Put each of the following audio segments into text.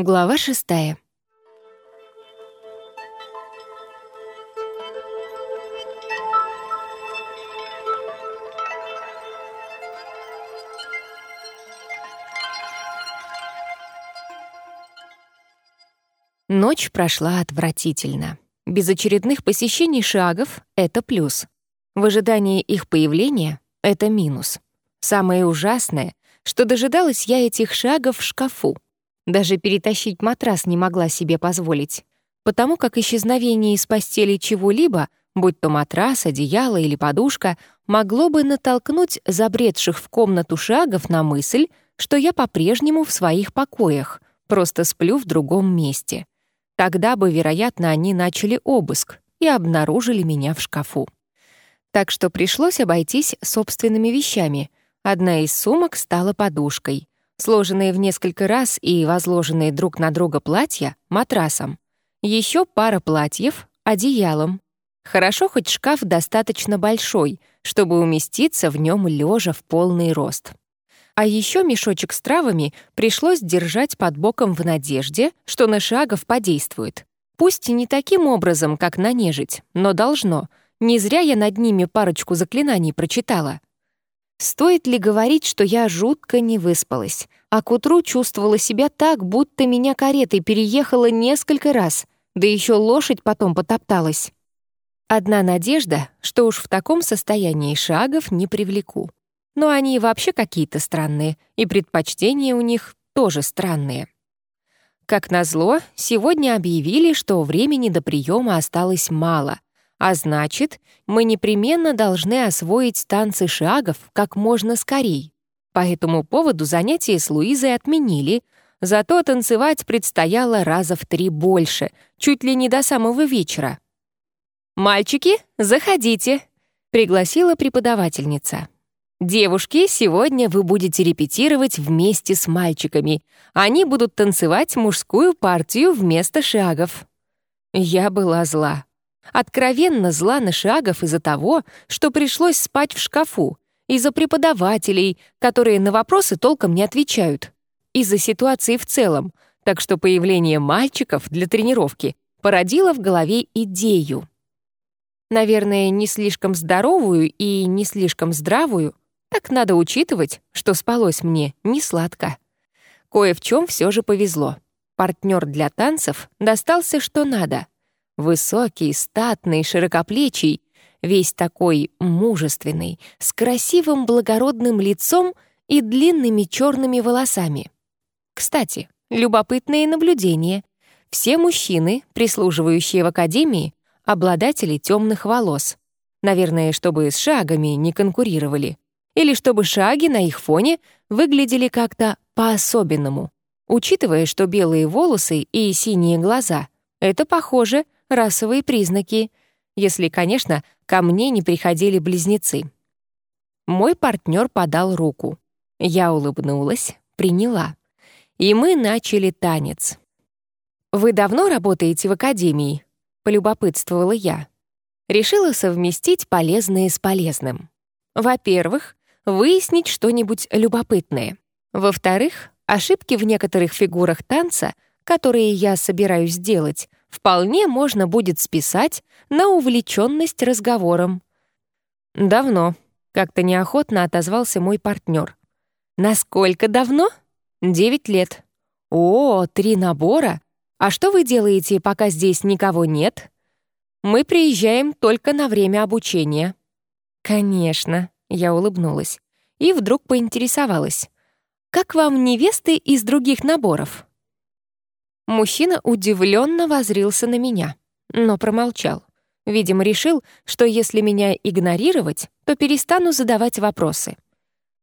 Глава шестая. Ночь прошла отвратительно. Без очередных посещений шагов — это плюс. В ожидании их появления — это минус. Самое ужасное, что дожидалась я этих шагов в шкафу. Даже перетащить матрас не могла себе позволить, потому как исчезновение из постели чего-либо, будь то матрас, одеяло или подушка, могло бы натолкнуть забредших в комнату шагов на мысль, что я по-прежнему в своих покоях, просто сплю в другом месте. Тогда бы, вероятно, они начали обыск и обнаружили меня в шкафу. Так что пришлось обойтись собственными вещами. Одна из сумок стала подушкой, сложенные в несколько раз и возложенные друг на друга платья — матрасом. Еще пара платьев — одеялом. Хорошо, хоть шкаф достаточно большой, чтобы уместиться в нем лежа в полный рост. А еще мешочек с травами пришлось держать под боком в надежде, что на шагов подействует. Пусть и не таким образом, как на нежить, но должно. Не зря я над ними парочку заклинаний прочитала. Стоит ли говорить, что я жутко не выспалась, а к утру чувствовала себя так, будто меня каретой переехала несколько раз, да еще лошадь потом потопталась. Одна надежда, что уж в таком состоянии шагов не привлеку но они вообще какие-то странные, и предпочтения у них тоже странные. Как назло, сегодня объявили, что времени до приема осталось мало, а значит, мы непременно должны освоить танцы шагов как можно скорей. По этому поводу занятия с Луизой отменили, зато танцевать предстояло раза в три больше, чуть ли не до самого вечера. «Мальчики, заходите», — пригласила преподавательница. «Девушки, сегодня вы будете репетировать вместе с мальчиками. Они будут танцевать мужскую партию вместо шагов». Я была зла. Откровенно зла на шагов из-за того, что пришлось спать в шкафу, из-за преподавателей, которые на вопросы толком не отвечают, из-за ситуации в целом, так что появление мальчиков для тренировки породило в голове идею. Наверное, не слишком здоровую и не слишком здравую, так надо учитывать, что спалось мне не сладко. Кое в чем все же повезло. Партнер для танцев достался что надо. Высокий, статный, широкоплечий, весь такой мужественный, с красивым благородным лицом и длинными черными волосами. Кстати, любопытные наблюдения. Все мужчины, прислуживающие в академии, обладатели темных волос. Наверное, чтобы с шагами не конкурировали или чтобы шаги на их фоне выглядели как-то по-особенному. Учитывая, что белые волосы и синие глаза — это, похоже, расовые признаки, если, конечно, ко мне не приходили близнецы. Мой партнер подал руку. Я улыбнулась, приняла. И мы начали танец. «Вы давно работаете в академии?» — полюбопытствовала я. Решила совместить полезное с полезным. Во-первых, выяснить что-нибудь любопытное. Во-вторых, ошибки в некоторых фигурах танца, которые я собираюсь сделать, вполне можно будет списать на увлеченность разговором. «Давно», — как-то неохотно отозвался мой партнер. «Насколько давно?» «Девять лет». «О, три набора? А что вы делаете, пока здесь никого нет?» «Мы приезжаем только на время обучения». «Конечно», я улыбнулась. И вдруг поинтересовалась. «Как вам невесты из других наборов?» Мужчина удивленно возрился на меня, но промолчал. Видимо, решил, что если меня игнорировать, то перестану задавать вопросы.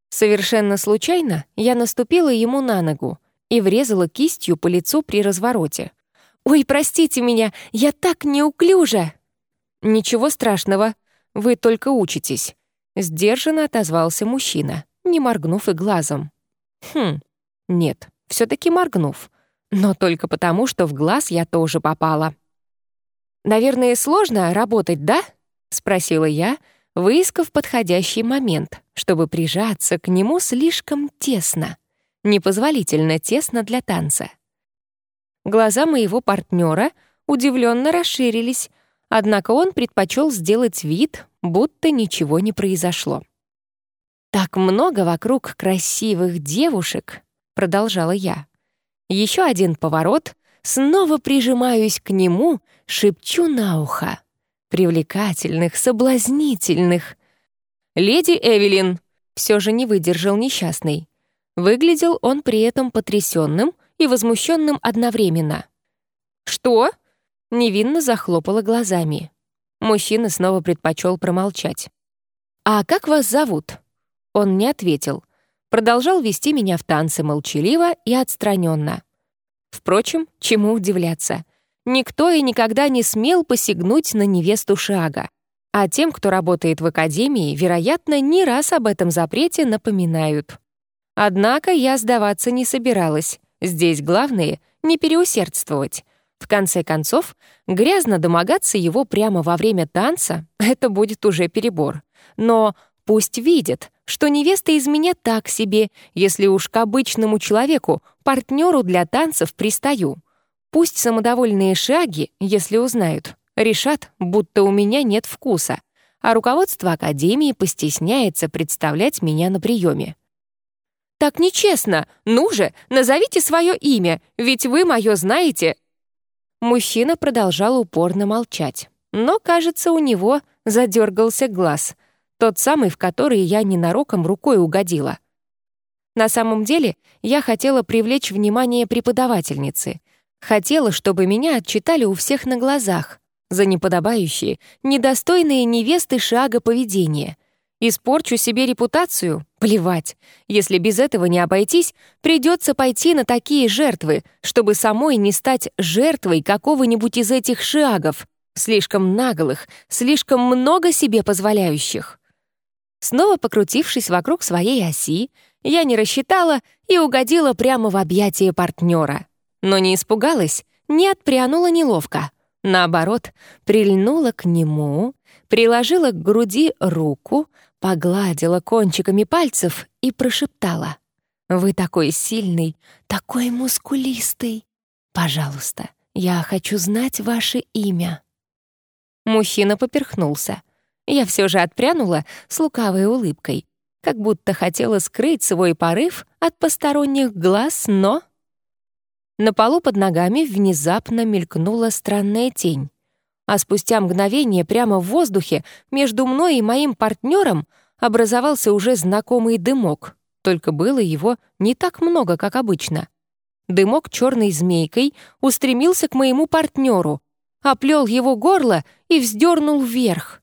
Совершенно случайно я наступила ему на ногу и врезала кистью по лицу при развороте. «Ой, простите меня, я так неуклюжа!» «Ничего страшного, вы только учитесь. Сдержанно отозвался мужчина, не моргнув и глазом. Хм, нет, все таки моргнув. Но только потому, что в глаз я тоже попала. «Наверное, сложно работать, да?» — спросила я, выискав подходящий момент, чтобы прижаться к нему слишком тесно. Непозволительно тесно для танца. Глаза моего партнера удивленно расширились, однако он предпочел сделать вид, будто ничего не произошло. «Так много вокруг красивых девушек», — продолжала я. Еще один поворот, снова прижимаюсь к нему, шепчу на ухо. Привлекательных, соблазнительных. «Леди Эвелин!» — все же не выдержал несчастный. Выглядел он при этом потрясенным и возмущенным одновременно. «Что?» — невинно захлопала глазами. Мужчина снова предпочел промолчать. «А как вас зовут?» Он не ответил. Продолжал вести меня в танцы молчаливо и отстраненно. Впрочем, чему удивляться? Никто и никогда не смел посягнуть на невесту Шага. А тем, кто работает в академии, вероятно, не раз об этом запрете напоминают. Однако я сдаваться не собиралась. Здесь главное — не переусердствовать. В конце концов, грязно домогаться его прямо во время танца — это будет уже перебор. Но пусть видит, что невеста из меня так себе, если уж к обычному человеку, партнеру для танцев пристаю. Пусть самодовольные шаги, если узнают, решат, будто у меня нет вкуса, а руководство Академии постесняется представлять меня на приеме. «Так нечестно! Ну же, назовите свое имя, ведь вы мое знаете!» Мужчина продолжал упорно молчать, но, кажется, у него задергался глаз, тот самый, в который я ненароком рукой угодила. На самом деле, я хотела привлечь внимание преподавательницы. Хотела, чтобы меня отчитали у всех на глазах за неподобающие, недостойные невесты шага поведения — Испорчу себе репутацию? Плевать. Если без этого не обойтись, придется пойти на такие жертвы, чтобы самой не стать жертвой какого-нибудь из этих шагов, слишком наглых, слишком много себе позволяющих. Снова покрутившись вокруг своей оси, я не рассчитала и угодила прямо в объятия партнера. Но не испугалась, не отпрянула неловко. Наоборот, прильнула к нему, приложила к груди руку, погладила кончиками пальцев и прошептала. «Вы такой сильный, такой мускулистый. Пожалуйста, я хочу знать ваше имя». Мужчина поперхнулся. Я все же отпрянула с лукавой улыбкой, как будто хотела скрыть свой порыв от посторонних глаз, но... На полу под ногами внезапно мелькнула странная тень а спустя мгновение прямо в воздухе между мной и моим партнером образовался уже знакомый дымок, только было его не так много, как обычно. Дымок черной змейкой устремился к моему партнеру, оплел его горло и вздернул вверх.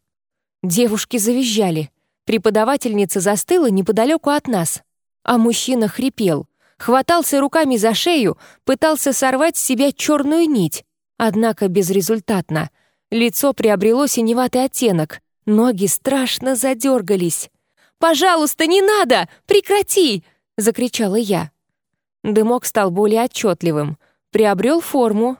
Девушки завизжали. Преподавательница застыла неподалеку от нас, а мужчина хрипел, хватался руками за шею, пытался сорвать с себя черную нить, однако безрезультатно — Лицо приобрело синеватый оттенок, ноги страшно задергались. «Пожалуйста, не надо! Прекрати!» — закричала я. Дымок стал более отчетливым, приобрел форму.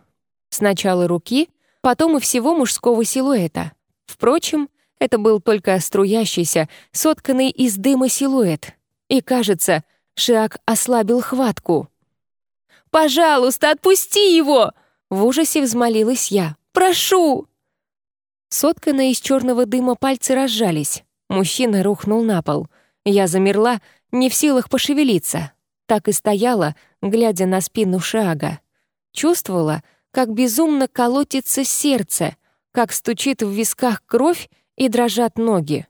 Сначала руки, потом и всего мужского силуэта. Впрочем, это был только струящийся, сотканный из дыма силуэт. И, кажется, Шиак ослабил хватку. «Пожалуйста, отпусти его!» В ужасе взмолилась я. «Прошу!» Сотканные из черного дыма пальцы разжались. Мужчина рухнул на пол. Я замерла, не в силах пошевелиться. Так и стояла, глядя на спину Шага. Чувствовала, как безумно колотится сердце, как стучит в висках кровь и дрожат ноги.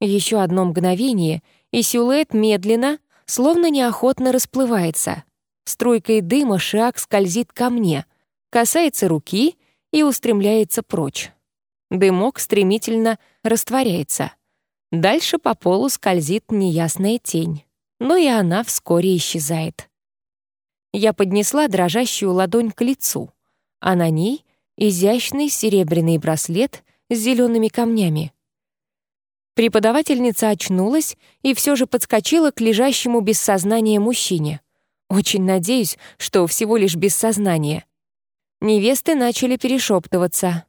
Еще одно мгновение, и силуэт медленно, словно неохотно расплывается. Струйкой дыма Шаг скользит ко мне, касается руки и устремляется прочь. Дымок стремительно растворяется. Дальше по полу скользит неясная тень, но и она вскоре исчезает. Я поднесла дрожащую ладонь к лицу, а на ней изящный серебряный браслет с зелеными камнями. Преподавательница очнулась и все же подскочила к лежащему без сознания мужчине. Очень надеюсь, что всего лишь без сознания. Невесты начали перешептываться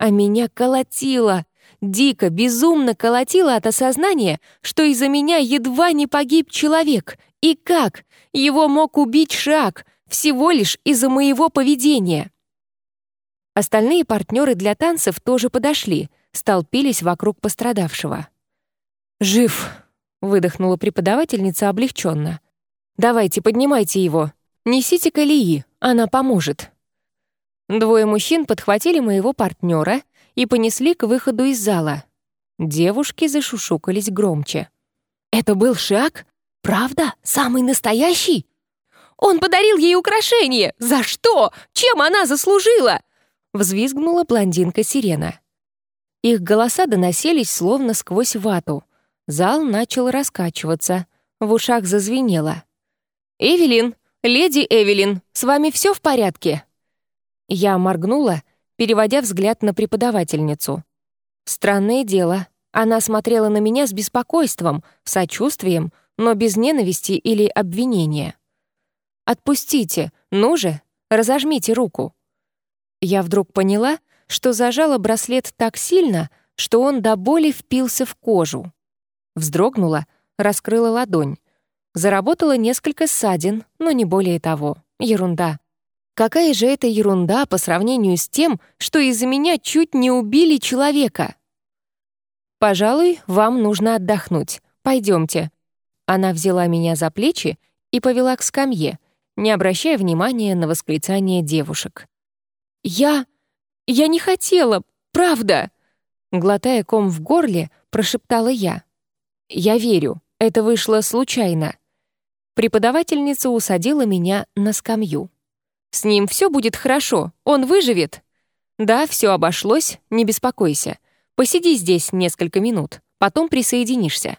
а меня колотило. Дико, безумно колотило от осознания, что из-за меня едва не погиб человек. И как? Его мог убить Шаг. Всего лишь из-за моего поведения. Остальные партнеры для танцев тоже подошли, столпились вокруг пострадавшего. «Жив», — выдохнула преподавательница облегченно. «Давайте, поднимайте его. Несите к Алии, она поможет». Двое мужчин подхватили моего партнера и понесли к выходу из зала. Девушки зашушукались громче. «Это был Шак? Правда? Самый настоящий?» «Он подарил ей украшение! За что? Чем она заслужила?» Взвизгнула блондинка-сирена. Их голоса доносились словно сквозь вату. Зал начал раскачиваться. В ушах зазвенело. «Эвелин! Леди Эвелин! С вами все в порядке?» Я моргнула, переводя взгляд на преподавательницу. Странное дело, она смотрела на меня с беспокойством, сочувствием, но без ненависти или обвинения. «Отпустите, ну же, разожмите руку». Я вдруг поняла, что зажала браслет так сильно, что он до боли впился в кожу. Вздрогнула, раскрыла ладонь. Заработало несколько ссадин, но не более того. Ерунда. Какая же это ерунда по сравнению с тем, что из-за меня чуть не убили человека? «Пожалуй, вам нужно отдохнуть. Пойдемте». Она взяла меня за плечи и повела к скамье, не обращая внимания на восклицание девушек. «Я... я не хотела, правда!» Глотая ком в горле, прошептала я. «Я верю, это вышло случайно». Преподавательница усадила меня на скамью. «С ним все будет хорошо, он выживет». «Да, все обошлось, не беспокойся. Посиди здесь несколько минут, потом присоединишься».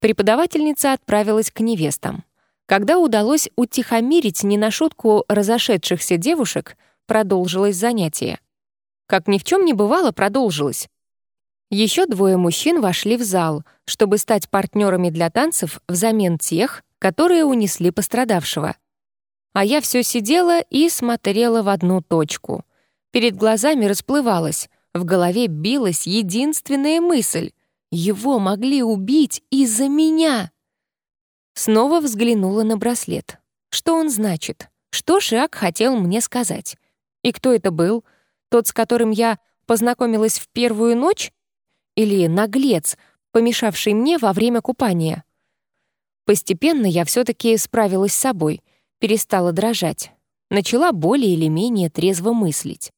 Преподавательница отправилась к невестам. Когда удалось утихомирить не на шутку разошедшихся девушек, продолжилось занятие. Как ни в чем не бывало, продолжилось. Еще двое мужчин вошли в зал, чтобы стать партнерами для танцев взамен тех, которые унесли пострадавшего. А я все сидела и смотрела в одну точку. Перед глазами расплывалось, в голове билась единственная мысль — его могли убить из-за меня. Снова взглянула на браслет. Что он значит? Что Шиак хотел мне сказать? И кто это был? Тот, с которым я познакомилась в первую ночь? Или наглец, помешавший мне во время купания? Постепенно я все таки справилась с собой, перестала дрожать. Начала более или менее трезво мыслить.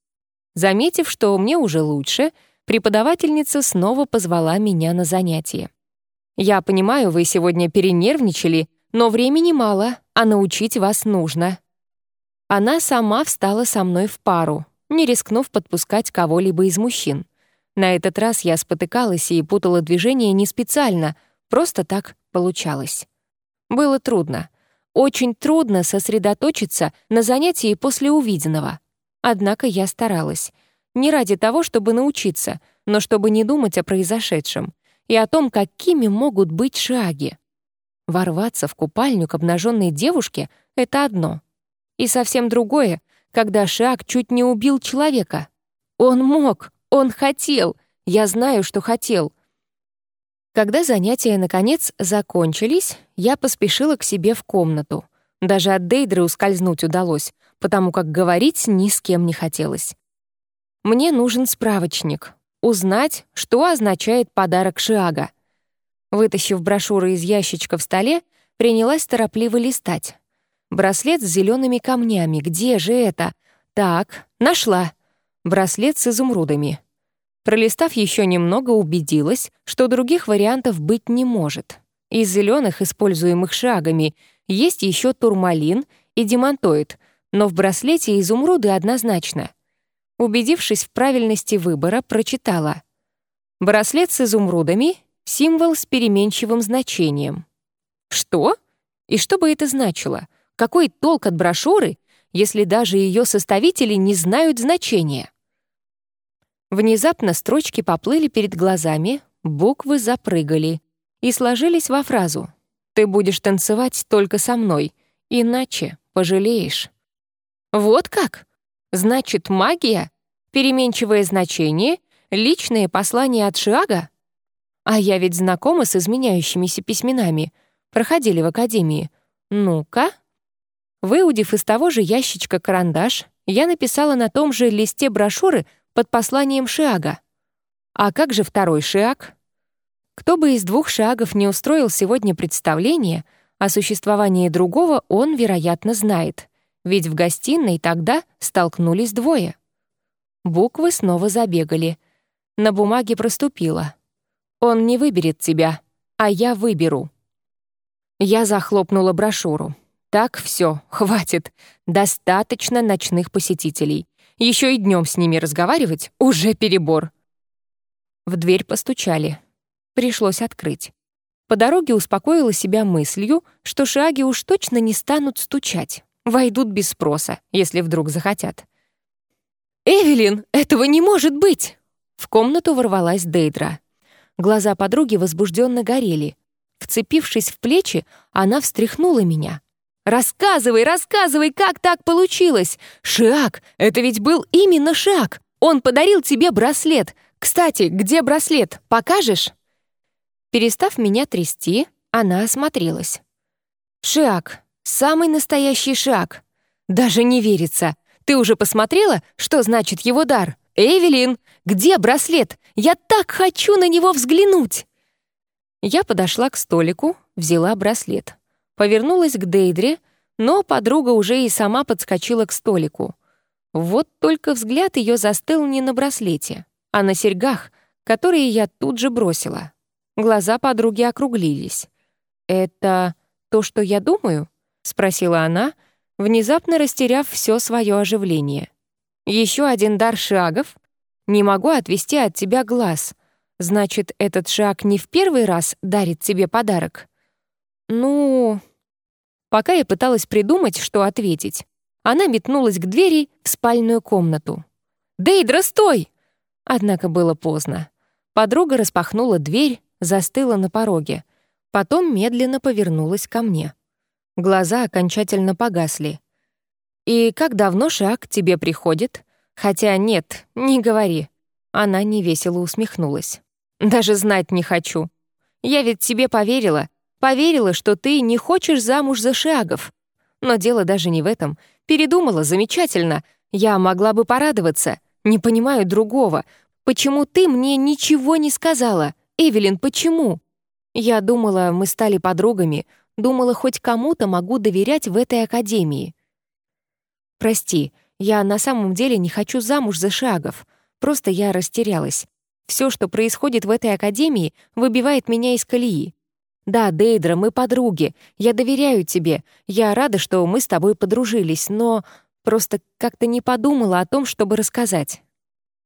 Заметив, что мне уже лучше, преподавательница снова позвала меня на занятие. «Я понимаю, вы сегодня перенервничали, но времени мало, а научить вас нужно». Она сама встала со мной в пару, не рискнув подпускать кого-либо из мужчин. На этот раз я спотыкалась и путала движение не специально, просто так получалось. Было трудно. Очень трудно сосредоточиться на занятии после увиденного — Однако я старалась. Не ради того, чтобы научиться, но чтобы не думать о произошедшем и о том, какими могут быть шаги. Ворваться в купальню к обнаженной девушке — это одно. И совсем другое, когда шаг чуть не убил человека. Он мог, он хотел, я знаю, что хотел. Когда занятия, наконец, закончились, я поспешила к себе в комнату. Даже от Дейдры ускользнуть удалось, потому как говорить ни с кем не хотелось. Мне нужен справочник. Узнать, что означает подарок Шиага. Вытащив брошюры из ящичка в столе, принялась торопливо листать. Браслет с зелеными камнями. Где же это? Так, нашла. Браслет с изумрудами. Пролистав еще немного, убедилась, что других вариантов быть не может. Из зеленых, используемых шагами, есть еще турмалин и демонтоид, но в браслете изумруды однозначно. Убедившись в правильности выбора, прочитала. Браслет с изумрудами — символ с переменчивым значением. Что? И что бы это значило? Какой толк от брошюры, если даже ее составители не знают значения? Внезапно строчки поплыли перед глазами, буквы запрыгали и сложились во фразу «Ты будешь танцевать только со мной, иначе пожалеешь». Вот как? Значит, магия, переменчивое значение, личные послания от Шиага? А я ведь знакома с изменяющимися письменами. Проходили в академии. Ну-ка. Выудив из того же ящичка карандаш, я написала на том же листе брошюры под посланием Шиага. А как же второй Шиаг? Кто бы из двух Шиагов не устроил сегодня представление, о существовании другого он, вероятно, знает, ведь в гостиной тогда столкнулись двое. Буквы снова забегали. На бумаге проступило. «Он не выберет тебя, а я выберу». Я захлопнула брошюру. Так, все, хватит. Достаточно ночных посетителей. Еще и днем с ними разговаривать — уже перебор. В дверь постучали. Пришлось открыть. По дороге успокоила себя мыслью, что шаги уж точно не станут стучать. Войдут без спроса, если вдруг захотят. «Эвелин, этого не может быть!» В комнату ворвалась Дейдра. Глаза подруги возбужденно горели. Вцепившись в плечи, она встряхнула меня. «Рассказывай, рассказывай, как так получилось! Шиак, это ведь был именно Шиак! Он подарил тебе браслет! Кстати, где браслет? Покажешь?» Перестав меня трясти, она осмотрелась. «Шиак, самый настоящий Шиак. Даже не верится. Ты уже посмотрела, что значит его дар? Эвелин, где браслет? Я так хочу на него взглянуть!» Я подошла к столику, взяла браслет. Повернулась к Дейдре, но подруга уже и сама подскочила к столику. Вот только взгляд ее застыл не на браслете, а на серьгах, которые я тут же бросила. Глаза подруги округлились. «Это то, что я думаю?» — спросила она, внезапно растеряв все свое оживление. Еще один дар шагов? Не могу отвести от тебя глаз. Значит, этот шаг не в первый раз дарит тебе подарок? Ну... Пока я пыталась придумать, что ответить, она метнулась к двери в спальную комнату. «Дейдра, стой!» Однако было поздно. Подруга распахнула дверь, застыла на пороге. Потом медленно повернулась ко мне. Глаза окончательно погасли. «И как давно Шаг тебе приходит?» «Хотя нет, не говори». Она невесело усмехнулась. «Даже знать не хочу. Я ведь тебе поверила. Поверила, что ты не хочешь замуж за Шагов. Но дело даже не в этом. Передумала замечательно. Я могла бы порадоваться. Не понимаю другого. Почему ты мне ничего не сказала? Эвелин, почему? Я думала, мы стали подругами, думала, хоть кому-то могу доверять в этой академии. Прости, я на самом деле не хочу замуж за Шагов. Просто я растерялась. Все, что происходит в этой академии, выбивает меня из колеи. Да, Дейдра, мы подруги. Я доверяю тебе. Я рада, что мы с тобой подружились, но просто как-то не подумала о том, чтобы рассказать.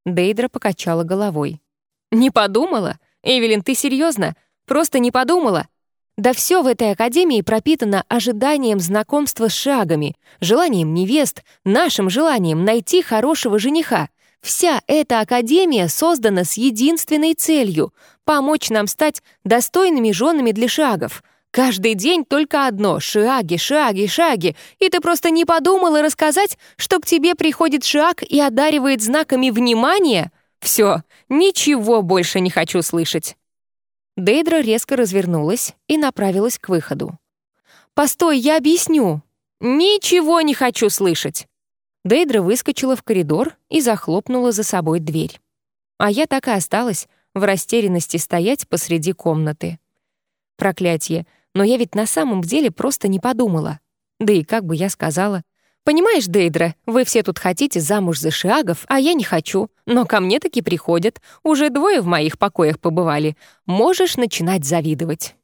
Дейдра покачала головой. Не подумала? Эвелин, ты серьезно? Просто не подумала? Да все в этой академии пропитано ожиданием знакомства с шагами, желанием невест, нашим желанием найти хорошего жениха. Вся эта академия создана с единственной целью — помочь нам стать достойными женами для шагов. Каждый день только одно — шаги, шаги, шаги. И ты просто не подумала рассказать, что к тебе приходит шаг и одаривает знаками внимания? Все, ничего больше не хочу слышать». Дейдра резко развернулась и направилась к выходу. «Постой, я объясню!» «Ничего не хочу слышать!» Дейдра выскочила в коридор и захлопнула за собой дверь. А я так и осталась в растерянности стоять посреди комнаты. Проклятие, но я ведь на самом деле просто не подумала. Да и как бы я сказала, «Понимаешь, Дейдра, вы все тут хотите замуж за шиагов, а я не хочу. Но ко мне таки приходят. Уже двое в моих покоях побывали. Можешь начинать завидовать».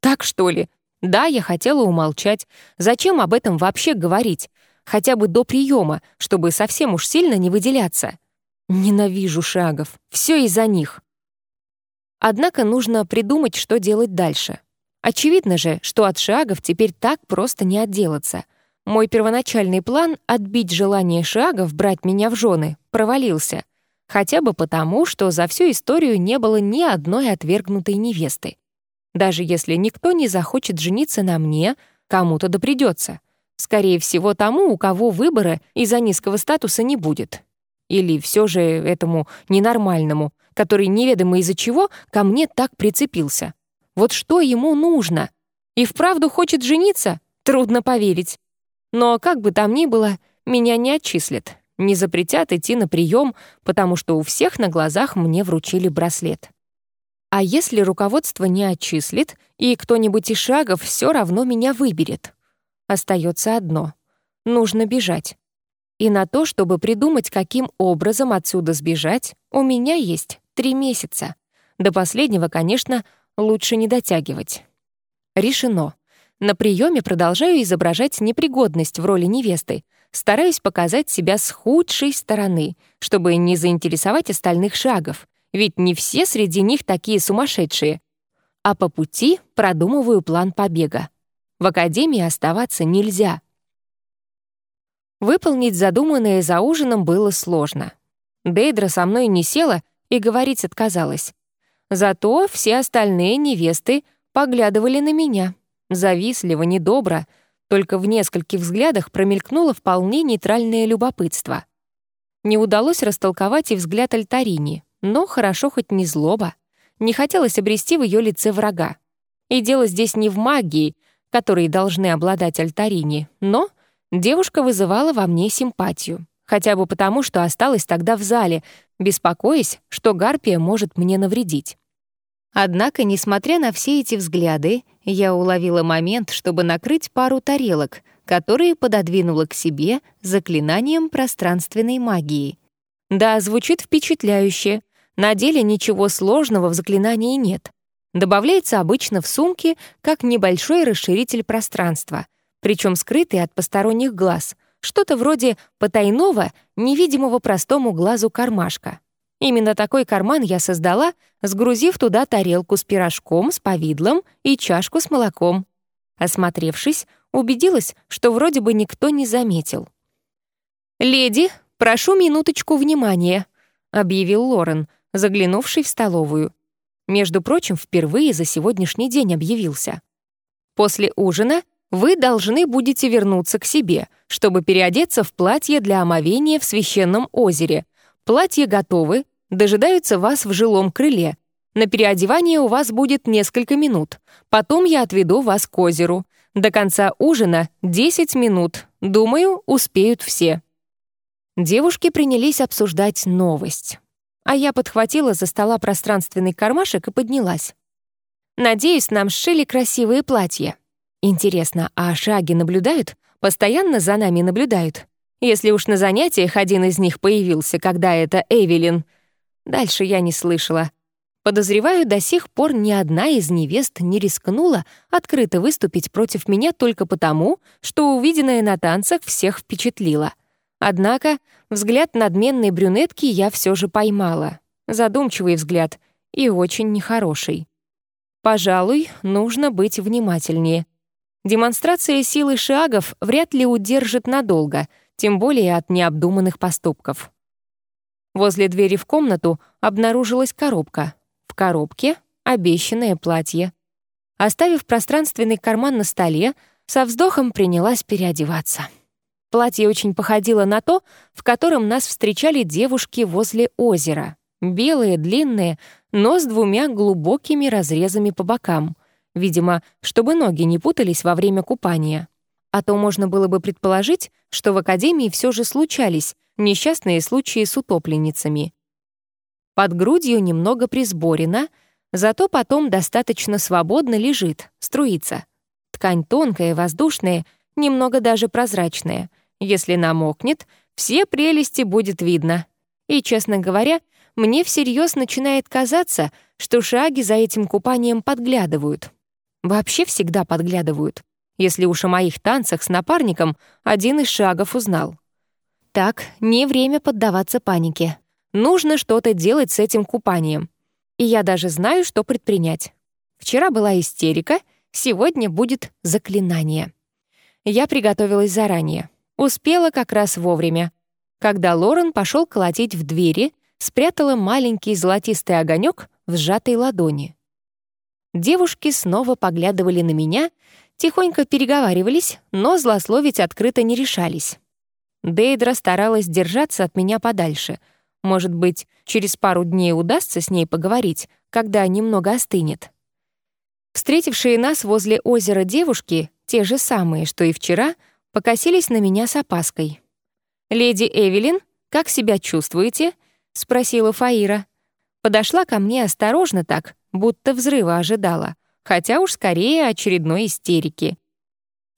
«Так что ли?» Да, я хотела умолчать. Зачем об этом вообще говорить? Хотя бы до приема, чтобы совсем уж сильно не выделяться. Ненавижу шагов. Все из-за них. Однако нужно придумать, что делать дальше. Очевидно же, что от шагов теперь так просто не отделаться — мой первоначальный план отбить желание Шагов брать меня в жены провалился. Хотя бы потому, что за всю историю не было ни одной отвергнутой невесты. Даже если никто не захочет жениться на мне, кому-то да придется. Скорее всего, тому, у кого выбора из-за низкого статуса не будет. Или все же этому ненормальному, который неведомо из-за чего ко мне так прицепился. Вот что ему нужно? И вправду хочет жениться? Трудно поверить. Но как бы там ни было, меня не отчислят, не запретят идти на прием, потому что у всех на глазах мне вручили браслет. А если руководство не отчислит, и кто-нибудь из шагов все равно меня выберет? Остается одно — нужно бежать. И на то, чтобы придумать, каким образом отсюда сбежать, у меня есть три месяца. До последнего, конечно, лучше не дотягивать. Решено. На приеме продолжаю изображать непригодность в роли невесты, стараюсь показать себя с худшей стороны, чтобы не заинтересовать остальных шагов, ведь не все среди них такие сумасшедшие. А по пути продумываю план побега. В академии оставаться нельзя. Выполнить задуманное за ужином было сложно. Дейдра со мной не села и говорить отказалась. Зато все остальные невесты поглядывали на меня. Завистливо, недобро, только в нескольких взглядах промелькнуло вполне нейтральное любопытство. Не удалось растолковать и взгляд Альтарини, но хорошо хоть не злоба. Не хотелось обрести в ее лице врага. И дело здесь не в магии, которой должны обладать Альтарини, но девушка вызывала во мне симпатию. Хотя бы потому, что осталась тогда в зале, беспокоясь, что Гарпия может мне навредить. Однако, несмотря на все эти взгляды, я уловила момент, чтобы накрыть пару тарелок, которые пододвинула к себе заклинанием пространственной магии. Да, звучит впечатляюще. На деле ничего сложного в заклинании нет. Добавляется обычно в сумке как небольшой расширитель пространства, причем скрытый от посторонних глаз, что-то вроде потайного, невидимого простому глазу кармашка. Именно такой карман я создала, сгрузив туда тарелку с пирожком, с повидлом и чашку с молоком. Осмотревшись, убедилась, что вроде бы никто не заметил. «Леди, прошу минуточку внимания», — объявил Лорен, заглянувший в столовую. Между прочим, впервые за сегодняшний день объявился. «После ужина вы должны будете вернуться к себе, чтобы переодеться в платье для омовения в священном озере — Платья готовы, дожидаются вас в жилом крыле. На переодевание у вас будет несколько минут. Потом я отведу вас к озеру. До конца ужина 10 минут. Думаю, успеют все». Девушки принялись обсуждать новость. А я подхватила за стола пространственный кармашек и поднялась. «Надеюсь, нам сшили красивые платья. Интересно, а шаги наблюдают? Постоянно за нами наблюдают? Если уж на занятиях один из них появился, когда это Эвелин. Дальше я не слышала. Подозреваю, до сих пор ни одна из невест не рискнула открыто выступить против меня только потому, что увиденное на танцах всех впечатлило. Однако взгляд надменной брюнетки я все же поймала. Задумчивый взгляд и очень нехороший. Пожалуй, нужно быть внимательнее. Демонстрация силы шагов вряд ли удержит надолго — тем более от необдуманных поступков. Возле двери в комнату обнаружилась коробка. В коробке — обещанное платье. Оставив пространственный карман на столе, со вздохом принялась переодеваться. Платье очень походило на то, в котором нас встречали девушки возле озера. Белые, длинные, но с двумя глубокими разрезами по бокам. Видимо, чтобы ноги не путались во время купания а то можно было бы предположить, что в Академии все же случались несчастные случаи с утопленницами. Под грудью немного присборено, зато потом достаточно свободно лежит, струится. Ткань тонкая, воздушная, немного даже прозрачная. Если намокнет, все прелести будет видно. И, честно говоря, мне всерьез начинает казаться, что шаги за этим купанием подглядывают. Вообще всегда подглядывают если уж о моих танцах с напарником один из шагов узнал. Так, не время поддаваться панике. Нужно что-то делать с этим купанием. И я даже знаю, что предпринять. Вчера была истерика, сегодня будет заклинание. Я приготовилась заранее. Успела как раз вовремя. Когда Лорен пошел колотить в двери, спрятала маленький золотистый огонек в сжатой ладони. Девушки снова поглядывали на меня Тихонько переговаривались, но злословить открыто не решались. Дейдра старалась держаться от меня подальше. Может быть, через пару дней удастся с ней поговорить, когда немного остынет. Встретившие нас возле озера девушки, те же самые, что и вчера, покосились на меня с опаской. «Леди Эвелин, как себя чувствуете?» — спросила Фаира. Подошла ко мне осторожно так, будто взрыва ожидала, хотя уж скорее очередной истерики.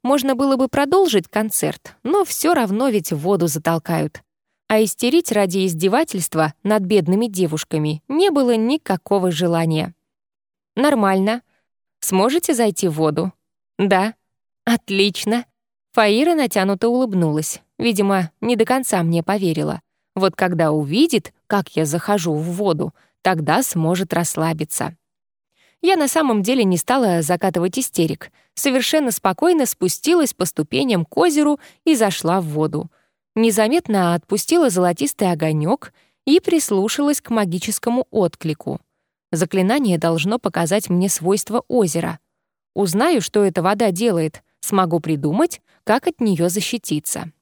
Можно было бы продолжить концерт, но все равно ведь в воду затолкают. А истерить ради издевательства над бедными девушками не было никакого желания. «Нормально. Сможете зайти в воду?» «Да». «Отлично». Фаира натянуто улыбнулась. Видимо, не до конца мне поверила. Вот когда увидит, как я захожу в воду, тогда сможет расслабиться. Я на самом деле не стала закатывать истерик. Совершенно спокойно спустилась по ступеням к озеру и зашла в воду. Незаметно отпустила золотистый огонек и прислушалась к магическому отклику. Заклинание должно показать мне свойства озера. Узнаю, что эта вода делает, смогу придумать, как от нее защититься.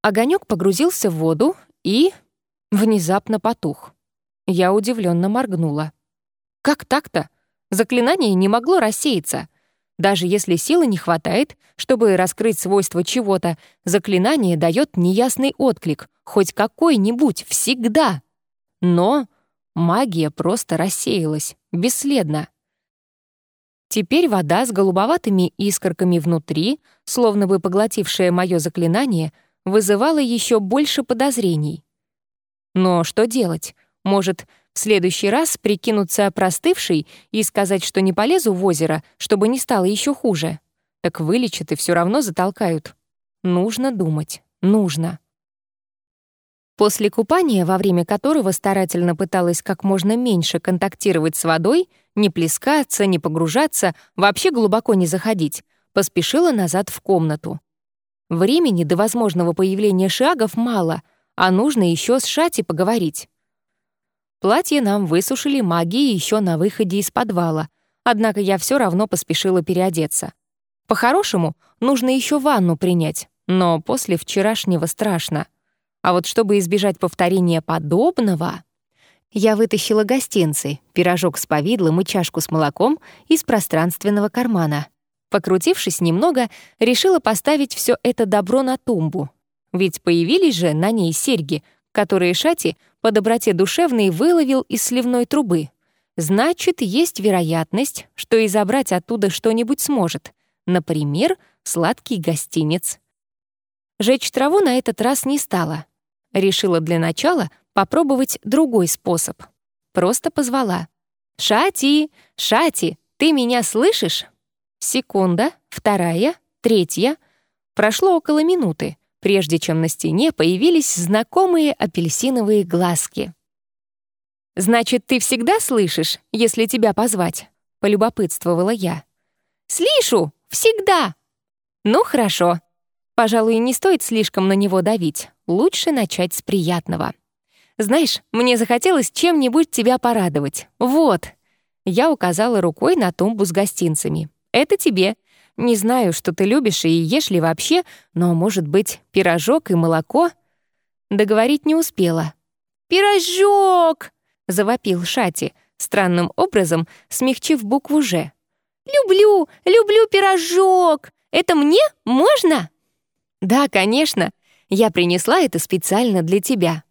Огонек погрузился в воду и внезапно потух. Я удивленно моргнула. Как так-то? Заклинание не могло рассеяться. Даже если силы не хватает, чтобы раскрыть свойства чего-то, заклинание дает неясный отклик, хоть какой-нибудь, всегда. Но магия просто рассеялась, бесследно. Теперь вода с голубоватыми искорками внутри, словно бы поглотившая мое заклинание, вызывала еще больше подозрений. Но что делать? Может, в следующий раз прикинуться простывшей и сказать, что не полезу в озеро, чтобы не стало еще хуже? Так вылечат и все равно затолкают. Нужно думать. Нужно. После купания, во время которого старательно пыталась как можно меньше контактировать с водой, не плескаться, не погружаться, вообще глубоко не заходить, поспешила назад в комнату. Времени до возможного появления шагов мало, а нужно еще с Шати поговорить. Платье нам высушили магией еще на выходе из подвала, однако я все равно поспешила переодеться. По-хорошему, нужно еще ванну принять, но после вчерашнего страшно — а вот чтобы избежать повторения подобного, я вытащила гостинцы, пирожок с повидлом и чашку с молоком из пространственного кармана. Покрутившись немного, решила поставить все это добро на тумбу. Ведь появились же на ней серьги, которые Шати по доброте душевной выловил из сливной трубы. Значит, есть вероятность, что и забрать оттуда что-нибудь сможет. Например, сладкий гостинец. Жечь траву на этот раз не стала. Решила для начала попробовать другой способ. Просто позвала. «Шати! Шати! Ты меня слышишь?» Секунда, вторая, третья. Прошло около минуты, прежде чем на стене появились знакомые апельсиновые глазки. «Значит, ты всегда слышишь, если тебя позвать?» — полюбопытствовала я. «Слышу! Всегда!» «Ну, хорошо. Пожалуй, не стоит слишком на него давить. Лучше начать с приятного. Знаешь, мне захотелось чем-нибудь тебя порадовать. Вот. Я указала рукой на тумбу с гостинцами. Это тебе. Не знаю, что ты любишь и ешь ли вообще, но, может быть, пирожок и молоко? Договорить не успела. «Пирожок!» — завопил Шати, странным образом смягчив букву «Ж». «Люблю, люблю пирожок! Это мне можно?» «Да, конечно. Я принесла это специально для тебя».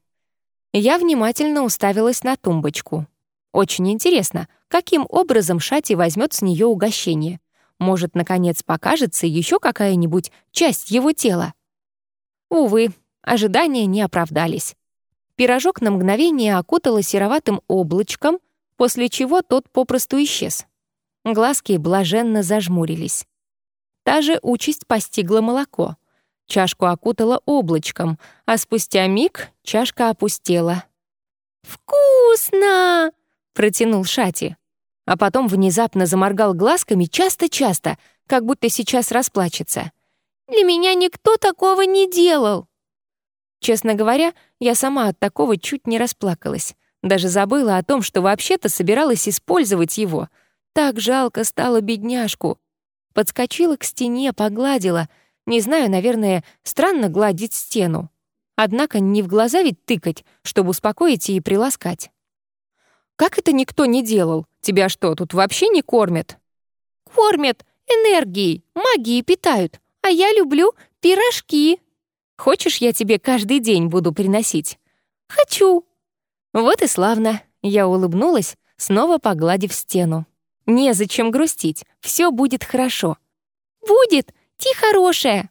Я внимательно уставилась на тумбочку. Очень интересно, каким образом Шати возьмет с нее угощение. Может, наконец покажется еще какая-нибудь часть его тела. Увы, ожидания не оправдались. Пирожок на мгновение окутало сероватым облачком, после чего тот попросту исчез. Глазки блаженно зажмурились. Та же участь постигла молоко — Чашку окутало облачком, а спустя миг чашка опустела. «Вкусно!» — протянул Шати. А потом внезапно заморгал глазками часто-часто, как будто сейчас расплачется. «Для меня никто такого не делал!» Честно говоря, я сама от такого чуть не расплакалась. Даже забыла о том, что вообще-то собиралась использовать его. Так жалко стало бедняжку. Подскочила к стене, погладила — не знаю, наверное, странно гладить стену. Однако не в глаза ведь тыкать, чтобы успокоить и приласкать. «Как это никто не делал? Тебя что, тут вообще не кормят?» «Кормят! Энергией, магией питают. А я люблю пирожки. Хочешь, я тебе каждый день буду приносить? Хочу. Вот и славно. Я улыбнулась, снова погладив стену. Незачем грустить, все будет хорошо. Будет, ты хорошая.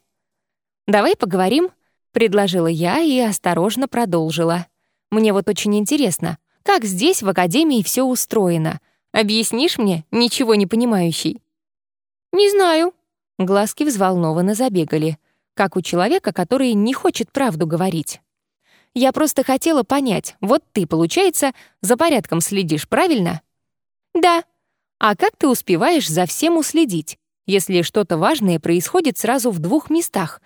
Давай поговорим, предложила я и осторожно продолжила. Мне вот очень интересно, как здесь в академии все устроено. Объяснишь мне, ничего не понимающий? Не знаю. Глазки взволнованно забегали, как у человека, который не хочет правду говорить. Я просто хотела понять, вот ты, получается, за порядком следишь, правильно? Да. А как ты успеваешь за всем уследить, если что-то важное происходит сразу в двух местах?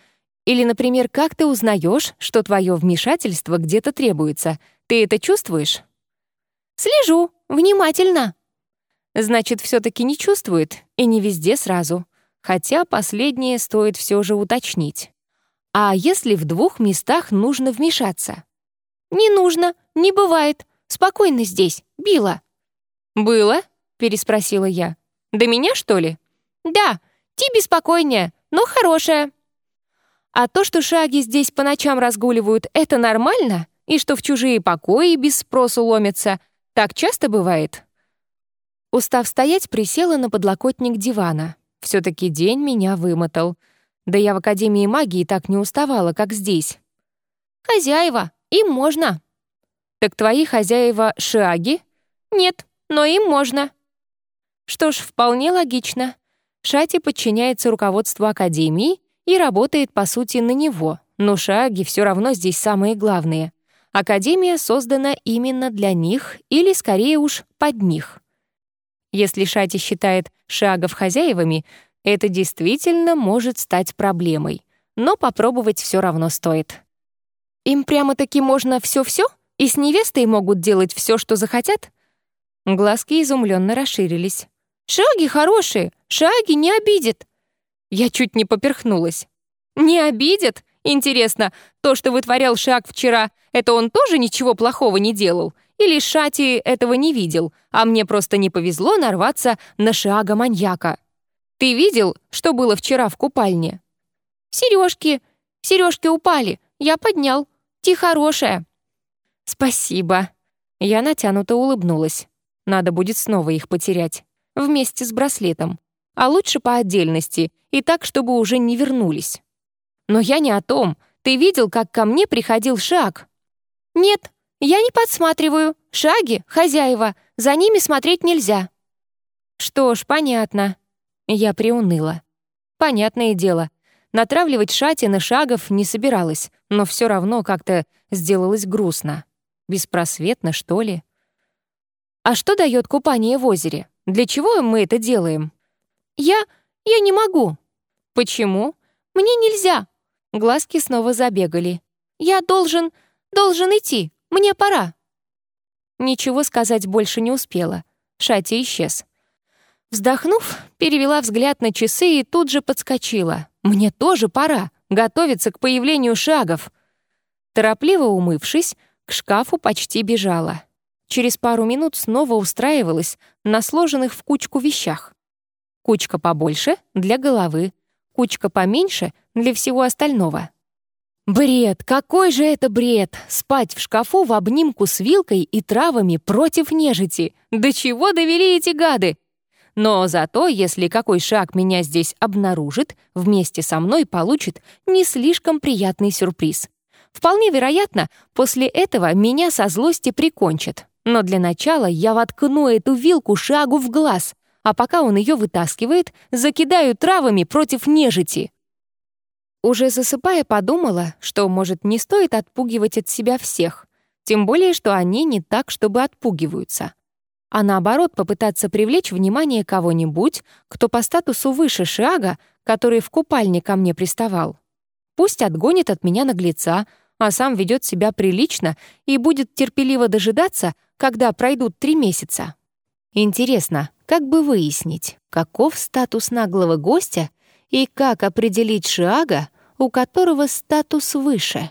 Или, например, как ты узнаешь, что твое вмешательство где-то требуется? Ты это чувствуешь? Слежу, внимательно. Значит, все таки не чувствует, и не везде сразу. Хотя последнее стоит все же уточнить. А если в двух местах нужно вмешаться? «Не нужно, не бывает. Спокойно здесь, Била». «Было?» — переспросила я. «До меня, что ли?» «Да, ти беспокойнее, но хорошая». «А то, что шаги здесь по ночам разгуливают, это нормально? И что в чужие покои без спросу ломятся? Так часто бывает?» Устав стоять, присела на подлокотник дивана. все таки день меня вымотал. Да я в Академии магии так не уставала, как здесь. «Хозяева, им можно». «Так твои хозяева шаги?» «Нет, но им можно». Что ж, вполне логично. Шати подчиняется руководству Академии и работает, по сути, на него, но шаги все равно здесь самые главные. Академия создана именно для них или, скорее уж, под них. Если Шати считает шагов хозяевами, это действительно может стать проблемой. Но попробовать все равно стоит. Им прямо-таки можно все-все? И с невестой могут делать все, что захотят? Глазки изумленно расширились. «Шаги хорошие, шаги не обидят». Я чуть не поперхнулась. «Не обидят? Интересно, то, что вытворял Шаг вчера, это он тоже ничего плохого не делал? Или Шати этого не видел, а мне просто не повезло нарваться на Шага-маньяка? Ты видел, что было вчера в купальне?» Сережки, сережки упали, я поднял. Ти хорошая». «Спасибо». Я натянуто улыбнулась. Надо будет снова их потерять. Вместе с браслетом. А лучше по отдельности, и так, чтобы уже не вернулись. Но я не о том. Ты видел, как ко мне приходил шаг? Нет, я не подсматриваю. Шаги — хозяева. За ними смотреть нельзя. Что ж, понятно. Я приуныла. Понятное дело. Натравливать Шати на шагов не собиралась, но все равно как-то сделалось грустно. Беспросветно, что ли? А что дает купание в озере? Для чего мы это делаем? Я... я не могу. Почему? Мне нельзя. Глазки снова забегали. Я должен... должен идти. Мне пора. Ничего сказать больше не успела. Шати исчез. Вздохнув, перевела взгляд на часы и тут же подскочила. Мне тоже пора готовиться к появлению шагов. Торопливо умывшись, к шкафу почти бежала. Через пару минут снова устраивалась на сложенных в кучку вещах. Кучка побольше — для головы, кучка поменьше — для всего остального. Бред, какой же это бред! Спать в шкафу в обнимку с вилкой и травами против нежити. До чего довели эти гады? Но зато, если какой шаг меня здесь обнаружит, вместе со мной получит не слишком приятный сюрприз. Вполне вероятно, после этого меня со злости прикончат. Но для начала я воткну эту вилку шагу в глаз, а пока он ее вытаскивает, закидаю травами против нежити. Уже засыпая, подумала, что, может, не стоит отпугивать от себя всех, тем более, что они не так, чтобы отпугиваются а наоборот попытаться привлечь внимание кого-нибудь, кто по статусу выше Шиага, который в купальне ко мне приставал. Пусть отгонит от меня наглеца, а сам ведет себя прилично и будет терпеливо дожидаться, когда пройдут три месяца. Интересно, как бы выяснить, каков статус наглого гостя и как определить Шиага, у которого статус выше?